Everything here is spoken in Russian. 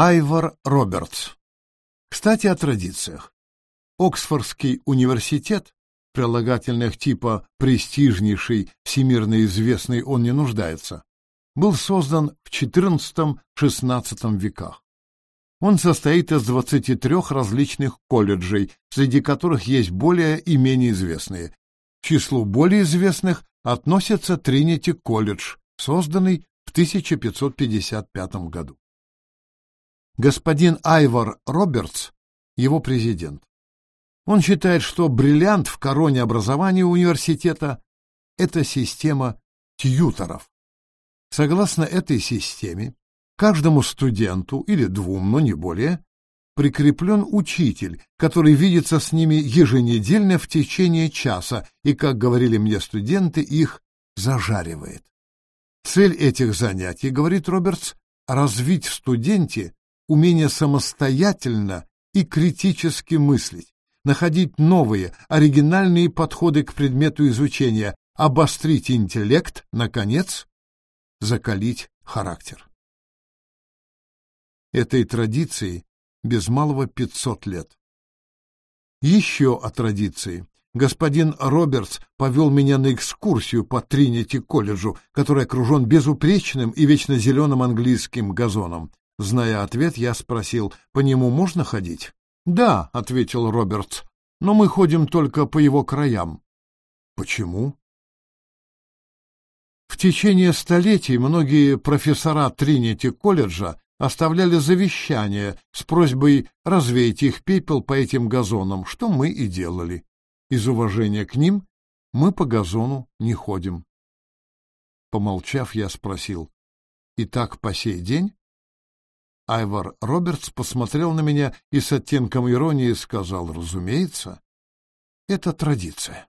Айвор Робертс. Кстати, о традициях. Оксфордский университет, прилагательных типа «престижнейший», «всемирно известный» он не нуждается, был создан в XIV-XVI веках. Он состоит из 23 различных колледжей, среди которых есть более и менее известные. К числу более известных относится Тринити колледж, созданный в 1555 году. Господин Айвор Робертс, его президент. Он считает, что бриллиант в короне образования университета – это система тьюторов. Согласно этой системе, каждому студенту или двум, но не более, прикреплен учитель, который видится с ними еженедельно в течение часа и, как говорили мне студенты, их зажаривает. Цель этих занятий, говорит Робертс, развить в студенте умение самостоятельно и критически мыслить, находить новые, оригинальные подходы к предмету изучения, обострить интеллект, наконец, закалить характер. Этой традиции без малого 500 лет. Еще о традиции. Господин Робертс повел меня на экскурсию по Тринити-колледжу, который окружен безупречным и вечно зеленым английским газоном. Зная ответ, я спросил, по нему можно ходить? «Да», — ответил Робертс, — «но мы ходим только по его краям». «Почему?» В течение столетий многие профессора Тринити-колледжа оставляли завещание с просьбой развеять их пепел по этим газонам, что мы и делали. Из уважения к ним мы по газону не ходим. Помолчав, я спросил, «И так по сей день?» Айвар Робертс посмотрел на меня и с оттенком иронии сказал, «Разумеется, это традиция».